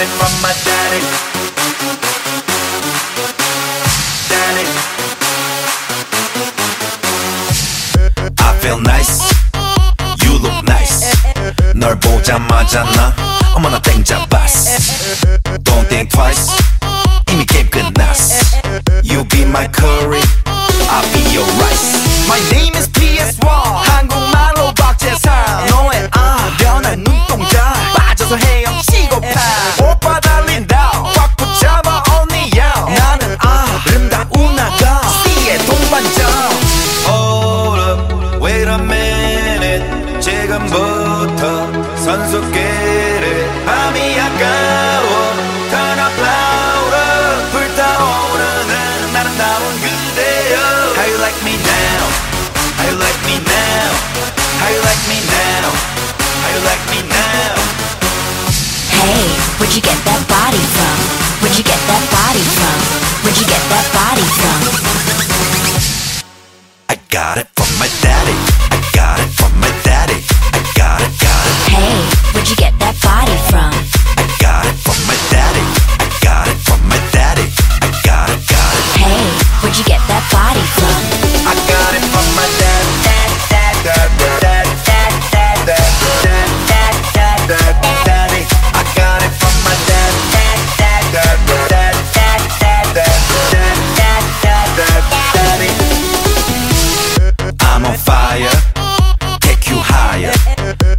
Daddy from my daddy. I feel nice. You look nice. 널 보자마자 Don't think twice. 이미 게임 끝났어. You be my curry. 선수끼리 밤이 아까워 Turn up louder 불타오르는 아름다운 그대여 How you like me now? How you like me now? How you like me now? How you like me now? Hey, where'd you get that body from? Where'd you get that body from? Where'd you get that body from? I got it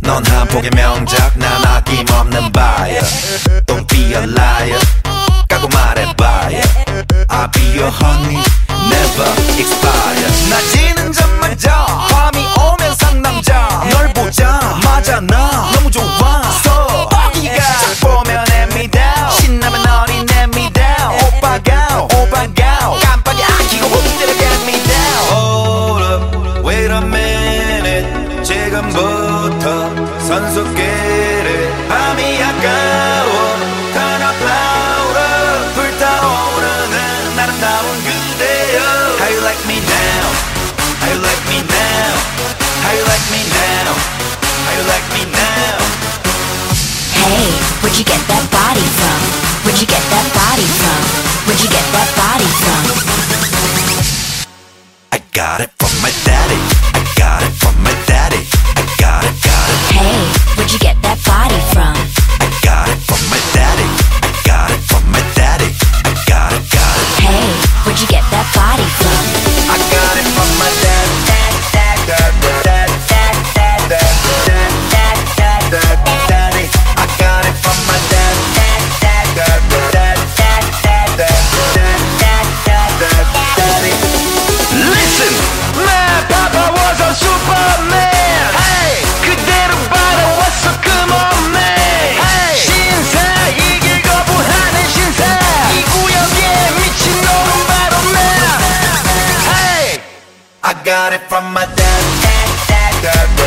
넌 한 폭의 명작, 난 아낌없는 buyer. Don't be a liar, 까고 말해봐요. I'll be your honey, never expire. 낮에는 잠만 자 밤이 오면 상남자 널 보자마자 나 너무 좋아서 뻑이가 딱 보면 hand down 신나면 어린 hand down 오빠가 오빠가 깜빡이 안 켜고 훅 때려 get me down Hold up, wait a minute. 지금부터 선수끼리 밤이 아까워. Turn up louder. 불타오르는 아름다운 그대여. How you like me now? How you like me now? How you like me now? How you like me now? Hey, where'd you get that body from? Where'd you get that body from? Where'd you get that body from? I got it got it from my dad, dad, dad, dad.